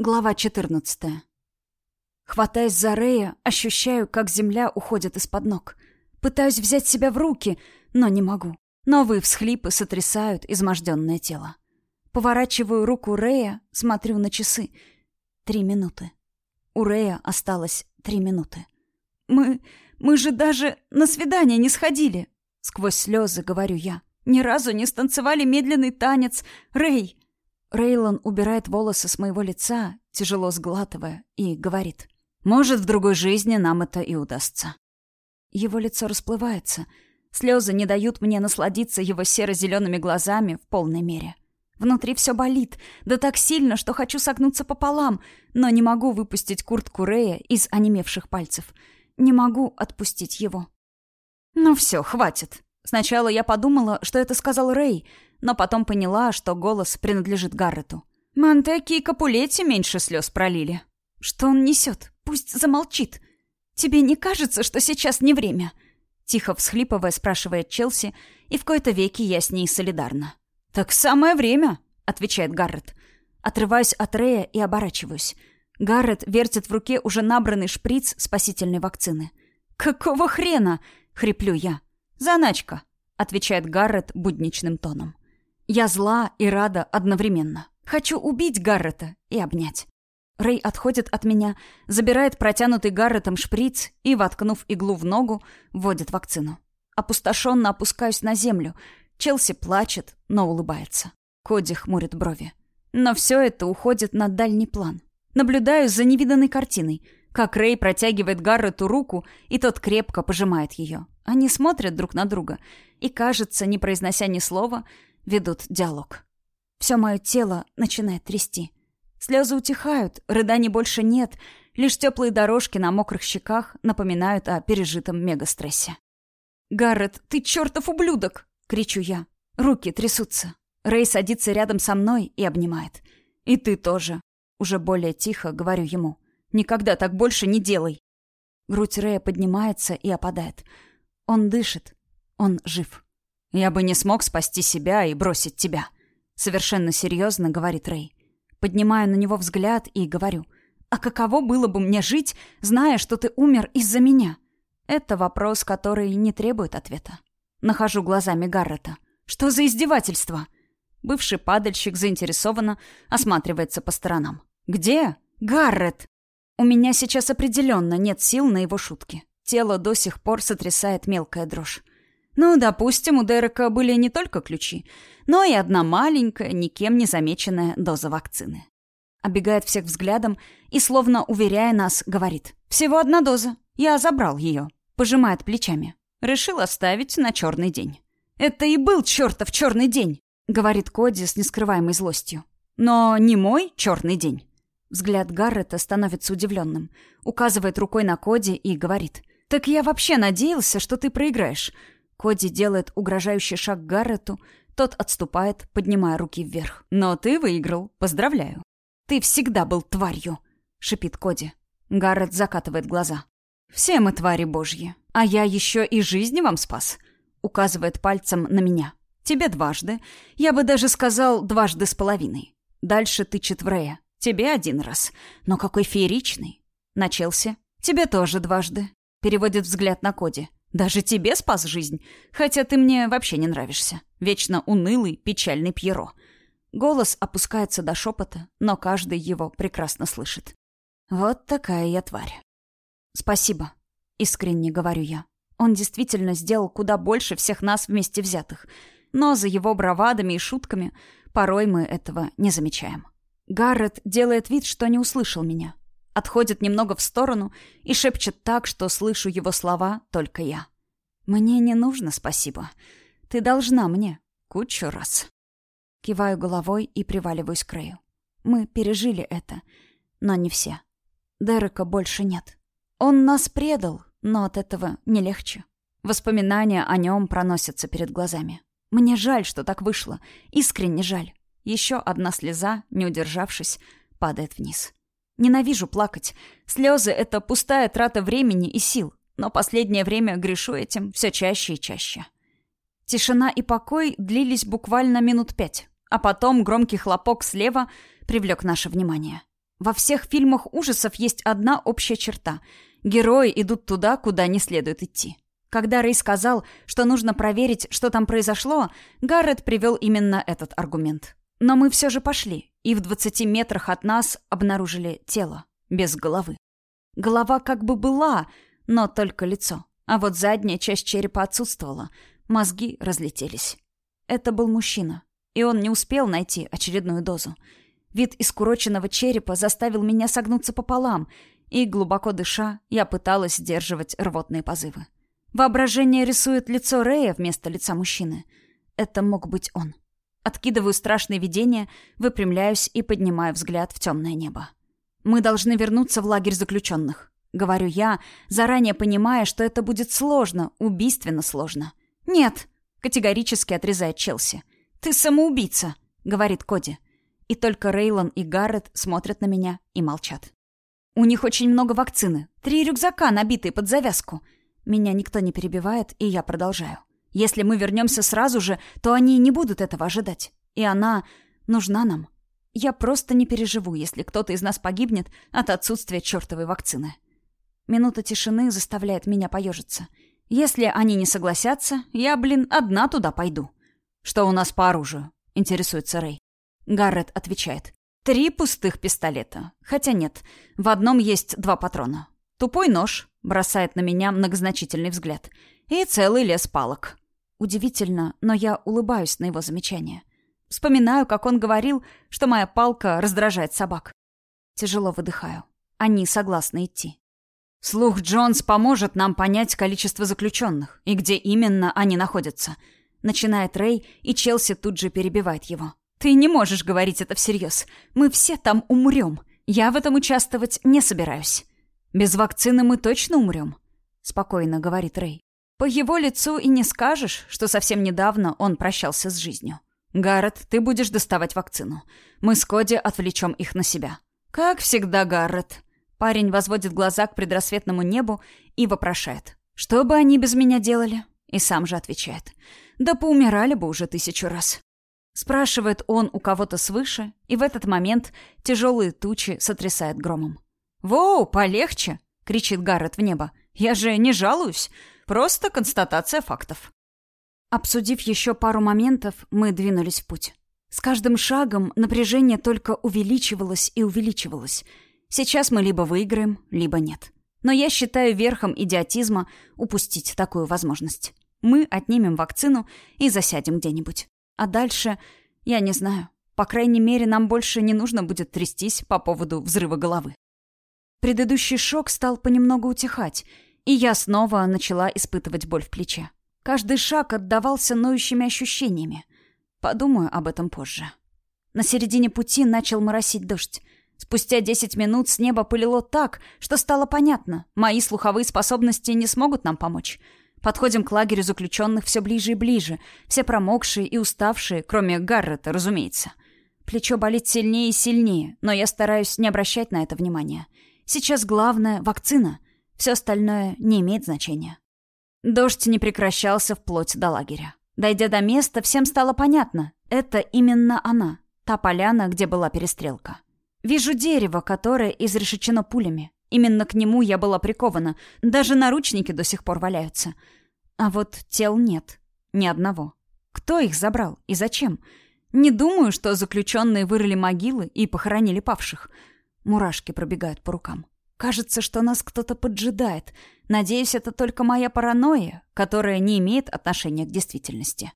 Глава 14. Хватаясь за Рея, ощущаю, как земля уходит из-под ног. Пытаюсь взять себя в руки, но не могу. Новые всхлипы сотрясают изможденное тело. Поворачиваю руку Рея, смотрю на часы. Три минуты. У Рея осталось три минуты. «Мы... мы же даже на свидание не сходили!» Сквозь слезы говорю я. «Ни разу не станцевали медленный танец. Рэй, Рейлон убирает волосы с моего лица, тяжело сглатывая, и говорит. «Может, в другой жизни нам это и удастся». Его лицо расплывается. Слезы не дают мне насладиться его серо-зелеными глазами в полной мере. Внутри все болит, да так сильно, что хочу согнуться пополам, но не могу выпустить куртку Рея из онемевших пальцев. Не могу отпустить его. «Ну все, хватит», Сначала я подумала, что это сказал Рэй, но потом поняла, что голос принадлежит Гаррету. Монтеки и Капулетти меньше слез пролили. Что он несет? Пусть замолчит. Тебе не кажется, что сейчас не время? Тихо всхлипывая, спрашивает Челси, и в кои-то веки я с ней солидарна. «Так самое время», — отвечает Гаррет. Отрываюсь от Рэя и оборачиваюсь. Гаррет вертит в руке уже набранный шприц спасительной вакцины. «Какого хрена?» — хриплю я. «Заначка», — отвечает Гаррет будничным тоном. Я зла и рада одновременно. Хочу убить Гаррета и обнять. Рэй отходит от меня, забирает протянутый Гарретом шприц и, воткнув иглу в ногу, вводит вакцину. Опустошенно опускаюсь на землю. Челси плачет, но улыбается. Коди хмурит брови. Но все это уходит на дальний план. Наблюдаю за невиданной картиной — как Рэй протягивает Гаррету руку, и тот крепко пожимает ее. Они смотрят друг на друга и, кажется, не произнося ни слова, ведут диалог. Все мое тело начинает трясти. Слезы утихают, рыданий больше нет, лишь теплые дорожки на мокрых щеках напоминают о пережитом мегастрессе. «Гаррет, ты чертов ублюдок!» — кричу я. Руки трясутся. Рэй садится рядом со мной и обнимает. «И ты тоже!» — уже более тихо говорю ему. Никогда так больше не делай. Грудь Рэя поднимается и опадает. Он дышит. Он жив. Я бы не смог спасти себя и бросить тебя. Совершенно серьезно говорит Рэй. Поднимаю на него взгляд и говорю. А каково было бы мне жить, зная, что ты умер из-за меня? Это вопрос, который не требует ответа. Нахожу глазами Гаррета. Что за издевательство? Бывший падальщик заинтересованно осматривается по сторонам. «Где? Гаррет!» У меня сейчас определенно нет сил на его шутки. Тело до сих пор сотрясает мелкая дрожь. Ну, допустим, у Дерека были не только ключи, но и одна маленькая, никем не замеченная доза вакцины. Оббегает всех взглядом и, словно уверяя нас, говорит. «Всего одна доза. Я забрал ее». Пожимает плечами. Решил оставить на черный день. «Это и был чертов черный день», — говорит Коди с нескрываемой злостью. «Но не мой черный день». Взгляд Гаррета становится удивленным. Указывает рукой на Коди и говорит. «Так я вообще надеялся, что ты проиграешь». Коди делает угрожающий шаг Гаррету. Тот отступает, поднимая руки вверх. «Но ты выиграл. Поздравляю». «Ты всегда был тварью», — шипит Коди. Гаррет закатывает глаза. «Все мы твари божьи. А я еще и жизни вам спас», — указывает пальцем на меня. «Тебе дважды. Я бы даже сказал, дважды с половиной. Дальше тычет в Рея. Тебе один раз. Но какой фееричный. Начался. Тебе тоже дважды. Переводит взгляд на Коди. Даже тебе спас жизнь. Хотя ты мне вообще не нравишься. Вечно унылый, печальный Пьеро. Голос опускается до шепота, но каждый его прекрасно слышит. Вот такая я тварь. Спасибо. Искренне говорю я. Он действительно сделал куда больше всех нас вместе взятых. Но за его бравадами и шутками порой мы этого не замечаем. Гаррет делает вид, что не услышал меня. Отходит немного в сторону и шепчет так, что слышу его слова только я. «Мне не нужно спасибо. Ты должна мне. Кучу раз». Киваю головой и приваливаюсь к краю. Мы пережили это, но не все. Дерека больше нет. Он нас предал, но от этого не легче. Воспоминания о нем проносятся перед глазами. Мне жаль, что так вышло. Искренне жаль. Еще одна слеза, не удержавшись, падает вниз. Ненавижу плакать. Слезы — это пустая трата времени и сил. Но последнее время грешу этим все чаще и чаще. Тишина и покой длились буквально минут пять. А потом громкий хлопок слева привлек наше внимание. Во всех фильмах ужасов есть одна общая черта. Герои идут туда, куда не следует идти. Когда Рэй сказал, что нужно проверить, что там произошло, Гаррет привел именно этот аргумент. Но мы все же пошли, и в 20 метрах от нас обнаружили тело, без головы. Голова как бы была, но только лицо. А вот задняя часть черепа отсутствовала. Мозги разлетелись. Это был мужчина, и он не успел найти очередную дозу. Вид искуроченного черепа заставил меня согнуться пополам, и, глубоко дыша, я пыталась сдерживать рвотные позывы. Воображение рисует лицо Рэя вместо лица мужчины. Это мог быть он. Откидываю страшное видение, выпрямляюсь и поднимаю взгляд в темное небо. «Мы должны вернуться в лагерь заключенных», — говорю я, заранее понимая, что это будет сложно, убийственно сложно. «Нет», — категорически отрезает Челси. «Ты самоубийца», — говорит Коди. И только Рейлон и Гаррет смотрят на меня и молчат. «У них очень много вакцины. Три рюкзака, набитые под завязку. Меня никто не перебивает, и я продолжаю. Если мы вернемся сразу же, то они не будут этого ожидать. И она нужна нам. Я просто не переживу, если кто-то из нас погибнет от отсутствия чертовой вакцины. Минута тишины заставляет меня поежиться. Если они не согласятся, я, блин, одна туда пойду. «Что у нас по оружию?» — интересуется Рэй. Гаррет отвечает. «Три пустых пистолета. Хотя нет, в одном есть два патрона. Тупой нож, бросает на меня многозначительный взгляд, и целый лес палок. Удивительно, но я улыбаюсь на его замечание. Вспоминаю, как он говорил, что моя палка раздражает собак. Тяжело выдыхаю. Они согласны идти. Слух Джонс поможет нам понять количество заключенных и где именно они находятся. Начинает Рэй, и Челси тут же перебивает его. Ты не можешь говорить это всерьез. Мы все там умрем. Я в этом участвовать не собираюсь. «Без вакцины мы точно умрем?» — спокойно говорит Рэй. По его лицу и не скажешь, что совсем недавно он прощался с жизнью. «Гаррет, ты будешь доставать вакцину. Мы с Коди отвлечем их на себя». «Как всегда, Гаррет». Парень возводит глаза к предрассветному небу и вопрошает. «Что бы они без меня делали?» И сам же отвечает. «Да поумирали бы уже тысячу раз». Спрашивает он у кого-то свыше, и в этот момент тяжелые тучи сотрясает громом. «Воу, полегче!» — кричит Гаррет в небо. «Я же не жалуюсь. Просто констатация фактов». Обсудив еще пару моментов, мы двинулись в путь. С каждым шагом напряжение только увеличивалось и увеличивалось. Сейчас мы либо выиграем, либо нет. Но я считаю верхом идиотизма упустить такую возможность. Мы отнимем вакцину и засядем где-нибудь. А дальше, я не знаю. По крайней мере, нам больше не нужно будет трястись по поводу взрыва головы. Предыдущий шок стал понемногу утихать, и я снова начала испытывать боль в плече. Каждый шаг отдавался ноющими ощущениями. Подумаю об этом позже. На середине пути начал моросить дождь. Спустя десять минут с неба пылило так, что стало понятно, мои слуховые способности не смогут нам помочь. Подходим к лагерю заключенных все ближе и ближе, все промокшие и уставшие, кроме Гаррета, разумеется. Плечо болит сильнее и сильнее, но я стараюсь не обращать на это внимания. Сейчас главное — вакцина. Все остальное не имеет значения. Дождь не прекращался вплоть до лагеря. Дойдя до места, всем стало понятно. Это именно она. Та поляна, где была перестрелка. Вижу дерево, которое изрешечено пулями. Именно к нему я была прикована. Даже наручники до сих пор валяются. А вот тел нет. Ни одного. Кто их забрал и зачем? Не думаю, что заключенные вырыли могилы и похоронили павших. Мурашки пробегают по рукам. Кажется, что нас кто-то поджидает. Надеюсь, это только моя паранойя, которая не имеет отношения к действительности.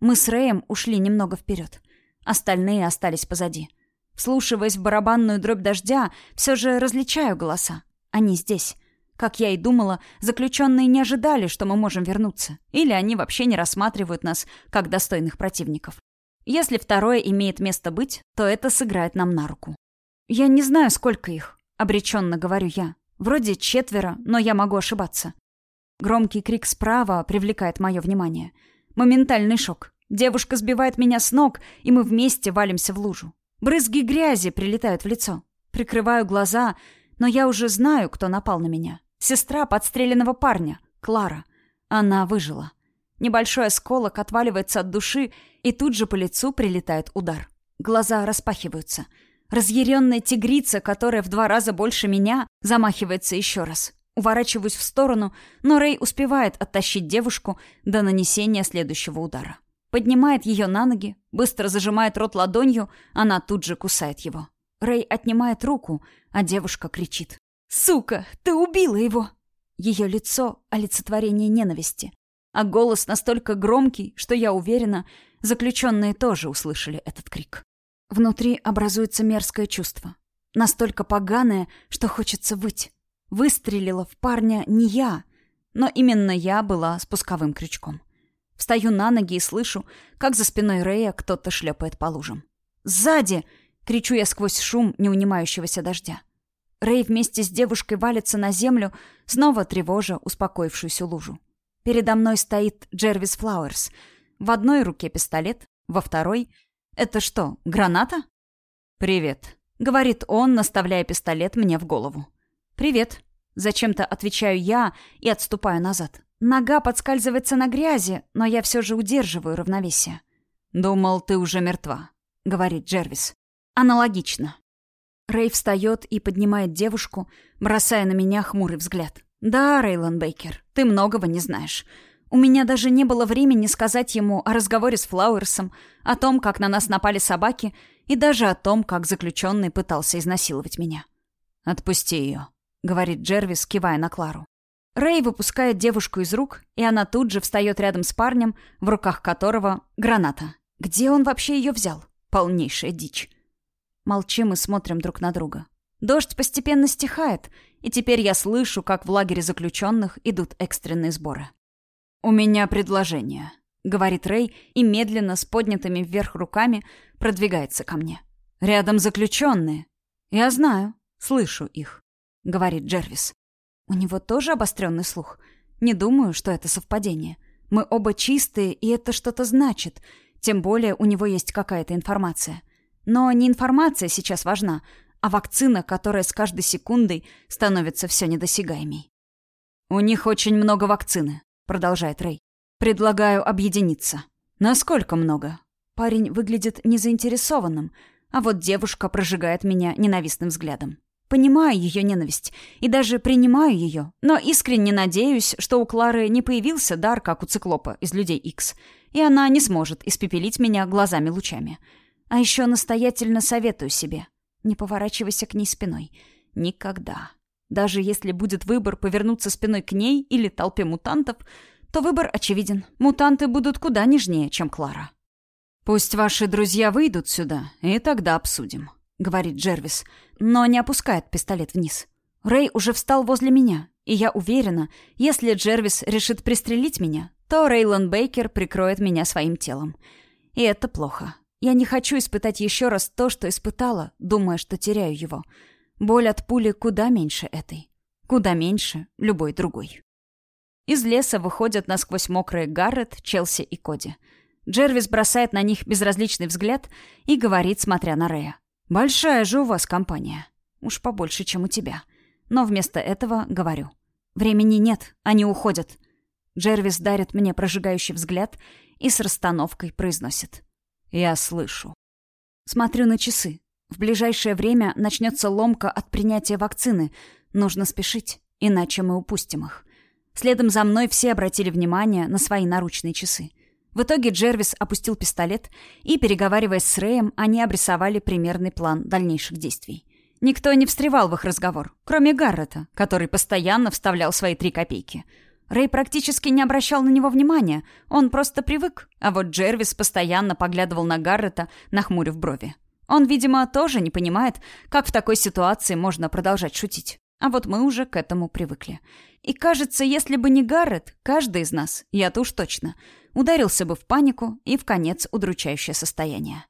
Мы с Рэем ушли немного вперед. Остальные остались позади. Вслушиваясь в барабанную дробь дождя, все же различаю голоса. Они здесь. Как я и думала, заключенные не ожидали, что мы можем вернуться. Или они вообще не рассматривают нас как достойных противников. Если второе имеет место быть, то это сыграет нам на руку. «Я не знаю, сколько их», — обреченно говорю я. «Вроде четверо, но я могу ошибаться». Громкий крик справа привлекает мое внимание. Моментальный шок. Девушка сбивает меня с ног, и мы вместе валимся в лужу. Брызги грязи прилетают в лицо. Прикрываю глаза, но я уже знаю, кто напал на меня. Сестра подстреленного парня, Клара. Она выжила. Небольшой осколок отваливается от души, и тут же по лицу прилетает удар. Глаза распахиваются — Разъяренная тигрица, которая в два раза больше меня, замахивается еще раз. Уворачиваюсь в сторону, но Рэй успевает оттащить девушку до нанесения следующего удара. Поднимает ее на ноги, быстро зажимает рот ладонью, она тут же кусает его. Рэй отнимает руку, а девушка кричит. «Сука, ты убила его!» Ее лицо — олицетворение ненависти. А голос настолько громкий, что я уверена, заключенные тоже услышали этот крик. Внутри образуется мерзкое чувство. Настолько поганое, что хочется выть. Выстрелила в парня не я, но именно я была спусковым крючком. Встаю на ноги и слышу, как за спиной Рэя кто-то шлепает по лужам. «Сзади!» — кричу я сквозь шум неунимающегося дождя. Рэй вместе с девушкой валится на землю, снова тревожа успокоившуюся лужу. Передо мной стоит Джервис Флауэрс. В одной руке пистолет, во второй — это что, граната? «Привет», — говорит он, наставляя пистолет мне в голову. «Привет». Зачем-то отвечаю я и отступаю назад. Нога подскальзывается на грязи, но я все же удерживаю равновесие. «Думал, ты уже мертва», — говорит Джервис. «Аналогично». Рэй встает и поднимает девушку, бросая на меня хмурый взгляд. «Да, Рейлон Бейкер, ты многого не знаешь. У меня даже не было времени сказать ему о разговоре с Флауэрсом, о том, как на нас напали собаки, и даже о том, как заключенный пытался изнасиловать меня. Отпусти ее. — говорит Джервис, кивая на Клару. Рэй выпускает девушку из рук, и она тут же встает рядом с парнем, в руках которого граната. Где он вообще ее взял? Полнейшая дичь. Молчим и смотрим друг на друга. Дождь постепенно стихает, и теперь я слышу, как в лагере заключенных идут экстренные сборы. «У меня предложение», — говорит Рэй и медленно с поднятыми вверх руками продвигается ко мне. «Рядом заключенные. Я знаю, слышу их». — говорит Джервис. У него тоже обостренный слух. Не думаю, что это совпадение. Мы оба чистые, и это что-то значит. Тем более у него есть какая-то информация. Но не информация сейчас важна, а вакцина, которая с каждой секундой становится все недосягаемей. «У них очень много вакцины», — продолжает Рэй. «Предлагаю объединиться». «Насколько много?» Парень выглядит незаинтересованным, а вот девушка прожигает меня ненавистным взглядом. Понимаю ее ненависть и даже принимаю ее, но искренне надеюсь, что у Клары не появился дар, как у циклопа из Людей Икс, и она не сможет испепелить меня глазами-лучами. А еще настоятельно советую себе. Не поворачивайся к ней спиной. Никогда. Даже если будет выбор повернуться спиной к ней или толпе мутантов, то выбор очевиден. Мутанты будут куда нежнее, чем Клара. Пусть ваши друзья выйдут сюда, и тогда обсудим говорит Джервис, но не опускает пистолет вниз. Рэй уже встал возле меня, и я уверена, если Джервис решит пристрелить меня, то Рейлон Бейкер прикроет меня своим телом. И это плохо. Я не хочу испытать еще раз то, что испытала, думая, что теряю его. Боль от пули куда меньше этой. Куда меньше любой другой. Из леса выходят насквозь мокрые Гаррет, Челси и Коди. Джервис бросает на них безразличный взгляд и говорит, смотря на Рэя. Большая же у вас компания. Уж побольше, чем у тебя. Но вместо этого говорю. Времени нет, они уходят. Джервис дарит мне прожигающий взгляд и с расстановкой произносит. Я слышу. Смотрю на часы. В ближайшее время начнется ломка от принятия вакцины. Нужно спешить, иначе мы упустим их. Следом за мной все обратили внимание на свои наручные часы. В итоге Джервис опустил пистолет, и, переговариваясь с Рэем, они обрисовали примерный план дальнейших действий. Никто не встревал в их разговор, кроме Гаррета, который постоянно вставлял свои три копейки. Рэй практически не обращал на него внимания, он просто привык, а вот Джервис постоянно поглядывал на Гаррета, нахмурив брови. Он, видимо, тоже не понимает, как в такой ситуации можно продолжать шутить. А вот мы уже к этому привыкли. И кажется, если бы не Гаррет, каждый из нас, я-то уж точно, ударился бы в панику и в конец удручающее состояние.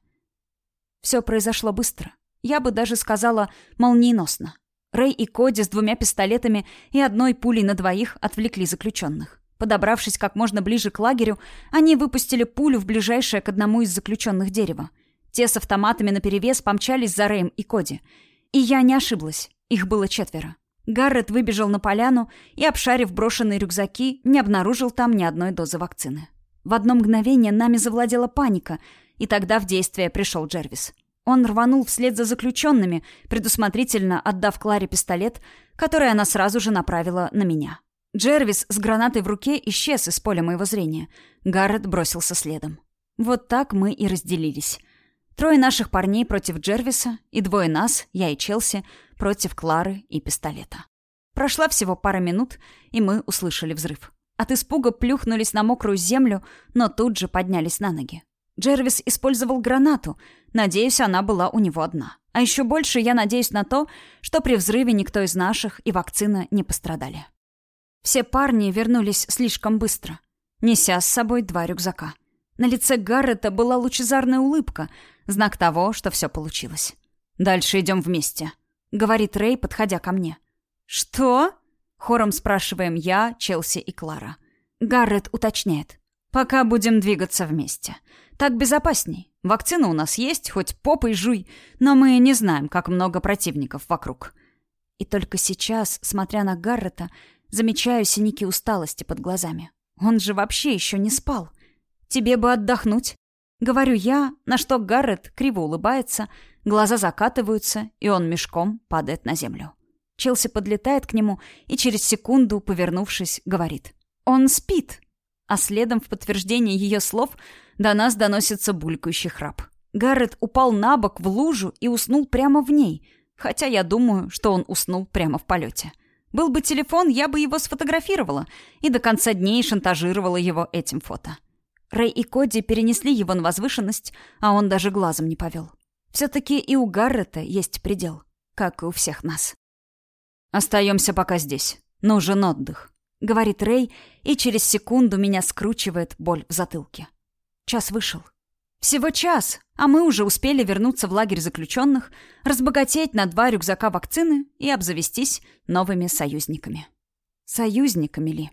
Все произошло быстро. Я бы даже сказала молниеносно. Рэй и Коди с двумя пистолетами и одной пулей на двоих отвлекли заключенных. Подобравшись как можно ближе к лагерю, они выпустили пулю в ближайшее к одному из заключенных дерево. Те с автоматами наперевес помчались за Рэем и Коди. И я не ошиблась. Их было четверо. Гаррет выбежал на поляну и, обшарив брошенные рюкзаки, не обнаружил там ни одной дозы вакцины. В одно мгновение нами завладела паника, и тогда в действие пришел Джервис. Он рванул вслед за заключенными, предусмотрительно отдав Кларе пистолет, который она сразу же направила на меня. Джервис с гранатой в руке исчез из поля моего зрения. Гаррет бросился следом. Вот так мы и разделились. Трое наших парней против Джервиса и двое нас, я и Челси, против Клары и пистолета. Прошла всего пара минут, и мы услышали взрыв. От испуга плюхнулись на мокрую землю, но тут же поднялись на ноги. Джервис использовал гранату. Надеюсь, она была у него одна. А еще больше я надеюсь на то, что при взрыве никто из наших и вакцина не пострадали. Все парни вернулись слишком быстро, неся с собой два рюкзака. На лице Гаррета была лучезарная улыбка, знак того, что все получилось. «Дальше идем вместе», — говорит Рэй, подходя ко мне. «Что?» — хором спрашиваем я, Челси и Клара. Гаррет уточняет. «Пока будем двигаться вместе. Так безопасней. Вакцина у нас есть, хоть попой жуй, но мы не знаем, как много противников вокруг». И только сейчас, смотря на Гаррета, замечаю синяки усталости под глазами. Он же вообще еще не спал. «Тебе бы отдохнуть», — говорю я, на что Гаррет криво улыбается, глаза закатываются, и он мешком падает на землю. Челси подлетает к нему и через секунду, повернувшись, говорит. «Он спит!» А следом, в подтверждение ее слов, до нас доносится булькающий храп. Гаррет упал на бок в лужу и уснул прямо в ней, хотя я думаю, что он уснул прямо в полете. Был бы телефон, я бы его сфотографировала и до конца дней шантажировала его этим фото. Рэй и Коди перенесли его на возвышенность, а он даже глазом не повел. Все-таки и у Гаррета есть предел, как и у всех нас. «Остаемся пока здесь. Нужен отдых», — говорит Рэй, и через секунду меня скручивает боль в затылке. Час вышел. Всего час, а мы уже успели вернуться в лагерь заключенных, разбогатеть на два рюкзака вакцины и обзавестись новыми союзниками. Союзниками ли?